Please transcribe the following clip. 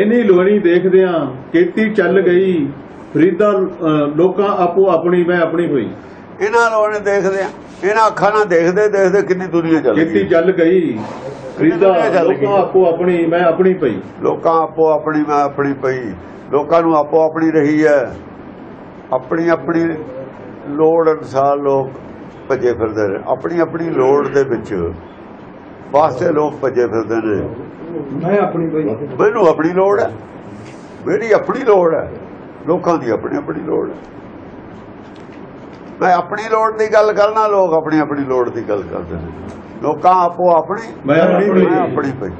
ਇਨੀ ਲੋਣੀ ਦੇਖਦਿਆਂ ਕੀਤੀ ਚੱਲ ਗਈ ਫਰੀਦਾ ਲੋਕਾਂ ਆਪੋ ਆਪਣੀ ਮੈਂ ਆਪਣੀ ਹੋਈ। ਇਹਨਾਂ ਨੇ ਦੇਖਦੇ ਆ ਇਹਨਾਂ ਅੱਖਾਂ ਨਾਲ ਦੇਖਦੇ ਦੇਖਦੇ ਕਿੰਨੀ ਦੁਨੀਆ ਚੱਲ ਕੀਤੀ ਗਈ ਚੱਲ ਗਈ। ਫਰੀਦਾ। ਲੋਕਾਂ ਆਪੋ ਆਪਣੀ ਮੈਂ ਆਪਣੀ ਪਈ। ਲੋਕਾਂ ਆਪੋ ਆਪਣੀ ਮੈਂ ਆਪਣੀ ਪਈ। ਲੋਕਾਂ ਨੂੰ ਆਪੋ ਆਪਣੀ ਰਹੀ ਹੈ ਆਪਣੀ ਆਪਣੀ ਲੋੜ ਅਨੁਸਾਰ ਲੋਕ ਭੱਜੇ ਫਿਰਦੇ ਨੇ। ਆਪਣੀ ਆਪਣੀ ਲੋੜ ਦੇ ਵਿੱਚ ਵਾਸਤੇ ਲੋਕ ਭੱਜੇ ਫਿਰਦੇ ਨੇ। ਮੈਂ ਆਪਣੀ ਬਈ। ਮੈਨੂੰ ਆਪਣੀ ਲੋੜ ਹੈ। ਮੇਰੀ ਆਪਣੀ ਲੋੜ ਹੈ। ਲੋਕਾਂ ਦੀ ਆਪਣੀ ਆਪਣੀ ਲੋੜ ਹੈ। ਮੈਂ ਆਪਣੀ ਲੋੜ ਦੀ ਗੱਲ ਕਰਨਾ ਲੋਕ ਆਪਣੀ ਆਪਣੀ ਲੋੜ ਦੀ ਗੱਲ ਕਰਦੇ ਨੇ। ਲੋਕਾਂ ਆਪੋ ਆਪਣੀ ਮੈਂ ਆਪਣੀ ਮੈਂ ਪਈ। ਆਪਣੀ। ਪਈ